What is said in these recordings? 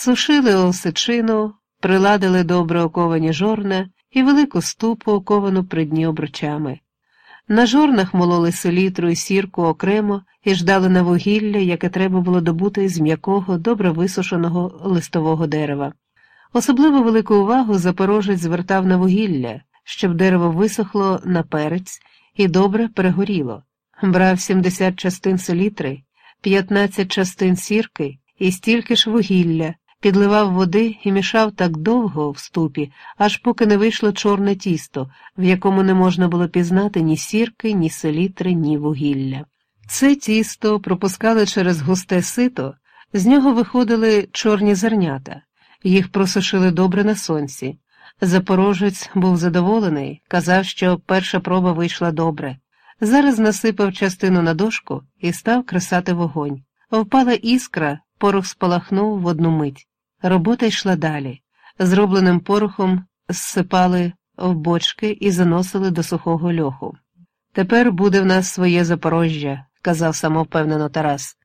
Сушили осичину, приладили добре оковані жорна і велику ступу, оковану при дні обручами. На жорнах мололи селітру і сірку окремо і ждали на вугілля, яке треба було добути з м'якого, добре висушеного листового дерева. Особливо велику увагу запорожець звертав на вугілля, щоб дерево висохло на перець і добре перегоріло. Брав 70 частин селітри, 15 частин сірки і стільки ж вугілля, підливав води і мішав так довго в ступі, аж поки не вийшло чорне тісто, в якому не можна було пізнати ні сірки, ні селітри, ні вугілля. Це тісто пропускали через густе сито, з нього виходили чорні зернята, їх просушили добре на сонці. Запорожець був задоволений, казав, що перша проба вийшла добре. Зараз насипав частину на дошку і став кресати вогонь. Впала іскра, порох спалахнув в одну мить. Робота йшла далі. Зробленим порохом зсипали в бочки і заносили до сухого льоху. Тепер буде в нас своє Запорожжя, казав самовпевнено Тарас.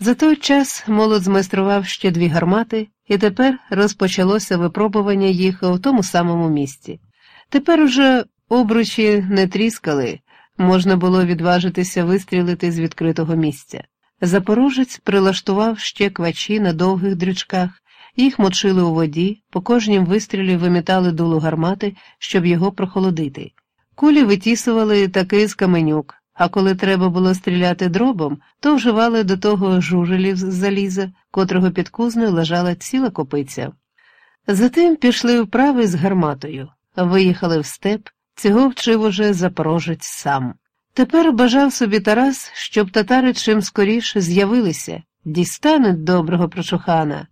За той час молод змайстрував ще дві гармати, і тепер розпочалося випробування їх у тому самому місці. Тепер уже обручі не тріскали, можна було відважитися вистрілити з відкритого місця. Запорожець прилаштував ще квачі на довгих дрючках, їх мочили у воді, по кожнім вистрілі вимітали дулу гармати, щоб його прохолодити. Кулі витісували такий з каменюк, а коли треба було стріляти дробом, то вживали до того жужелів з заліза, котрого під кузнею лежала ціла копиця. Затим пішли вправи з гарматою, виїхали в степ, цього вчив уже запорожець сам. Тепер бажав собі Тарас, щоб татари чим скоріше з'явилися, дістануть доброго прочухана.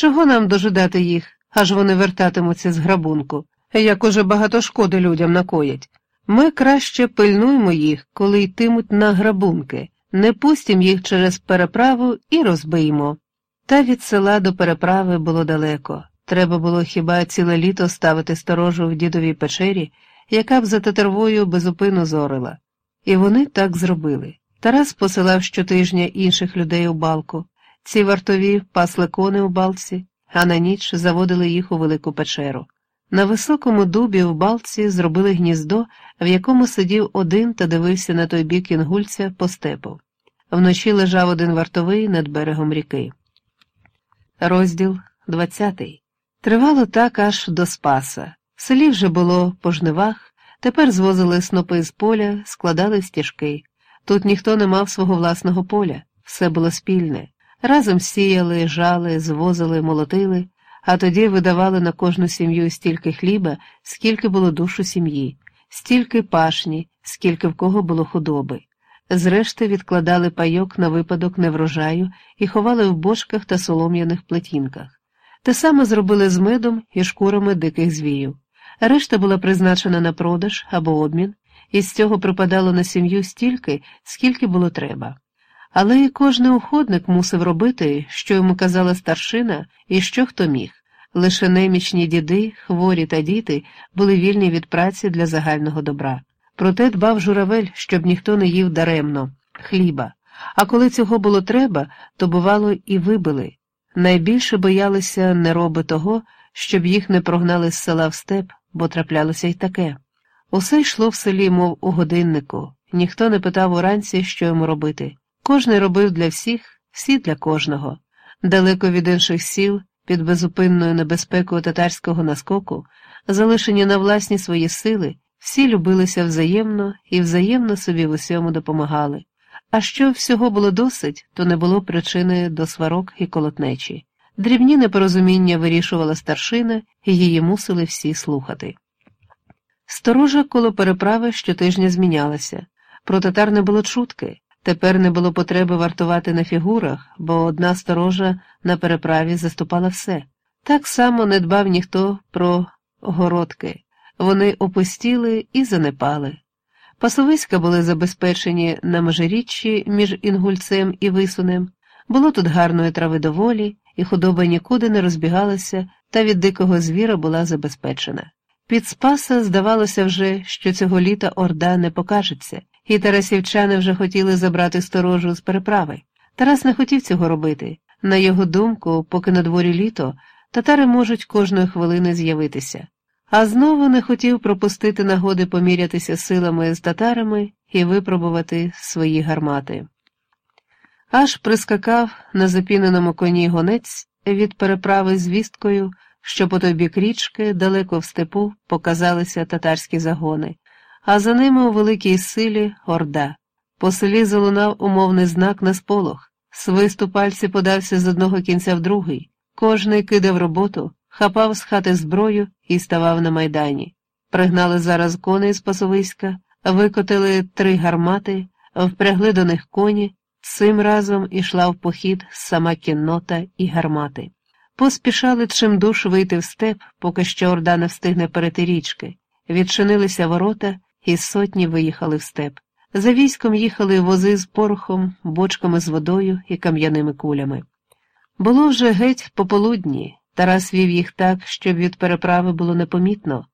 Чого нам дожидати їх, аж вони вертатимуться з грабунку, як уже багато шкоди людям накоять. Ми краще пильнуємо їх, коли йтимуть на грабунки, не пустім їх через переправу і розбиймо. Та від села до переправи було далеко. Треба було хіба ціле літо ставити сторожу в дідовій печері, яка б за тетервою безупину зорила. І вони так зробили. Тарас посилав щотижня інших людей у балку. Ці вартові пасли кони у балці, а на ніч заводили їх у велику печеру. На високому дубі в балці зробили гніздо, в якому сидів один та дивився на той бік інгульця по степу. Вночі лежав один вартовий над берегом ріки. Розділ 20 Тривало так аж до Спаса. В селі вже було по жнивах, тепер звозили снопи з поля, складали стіжки. Тут ніхто не мав свого власного поля, все було спільне. Разом сіяли, жали, звозили, молотили, а тоді видавали на кожну сім'ю стільки хліба, скільки було душу сім'ї, стільки пашні, скільки в кого було худоби. Зрешти відкладали пайок на випадок неврожаю і ховали в бочках та солом'яних плетінках. Те саме зробили з медом і шкурами диких звіїв. Решта була призначена на продаж або обмін, і з цього припадало на сім'ю стільки, скільки було треба. Але і кожний уходник мусив робити, що йому казала старшина, і що хто міг. Лише немічні діди, хворі та діти були вільні від праці для загального добра. Проте дбав журавель, щоб ніхто не їв даремно, хліба. А коли цього було треба, то, бувало, і вибили. Найбільше боялися нероби того, щоб їх не прогнали з села в степ, бо траплялося й таке. Усе йшло в селі, мов у годиннику, ніхто не питав уранці, що йому робити. Кожний робив для всіх, всі для кожного. Далеко від інших сіл, під безупинною небезпекою татарського наскоку, залишені на власні свої сили, всі любилися взаємно і взаємно собі в усьому допомагали. А що всього було досить, то не було причини до сварок і колотнечі. Дрібні непорозуміння вирішувала старшина, і її мусили всі слухати. Сторожа коло переправи щотижня змінялася, про татар не було чутки. Тепер не було потреби вартувати на фігурах, бо одна сторожа на переправі заступала все. Так само не дбав ніхто про городки, вони опустіли і занепали. Пасовиська були забезпечені на межиріччі між інгульцем і висунем, було тут гарної трави доволі, і худоба нікуди не розбігалася, та від дикого звіра була забезпечена. Під Спаса здавалося вже, що цього літа орда не покажеться і тарасівчани вже хотіли забрати сторожу з переправи. Тарас не хотів цього робити, На його думку, поки на дворі літо, татари можуть кожної хвилини з'явитися, а знову не хотів пропустити нагоди помірятися силами з татарами і випробувати свої гармати. Аж прискакав на запіненому коні гонець від переправи з вісткою, що по той бік річки, далеко в степу, показалися татарські загони, а за ними у великій силі орда. По селі залунав умовний знак на сполох. Свист у пальці подався з одного кінця в другий. Кожний кидав роботу, хапав з хати зброю і ставав на майдані. Пригнали зараз коней з пасовиська, викотили три гармати, впрягли до них коні. Цим разом ішла в похід сама кіннота і гармати. Поспішали чимдуж вийти в степ, поки що орда не встигне перейти річки. Відчинилися ворота, і сотні виїхали в степ. За військом їхали вози з порохом, бочками з водою і кам'яними кулями. Було вже геть пополудні. Тарас вів їх так, щоб від переправи було непомітно,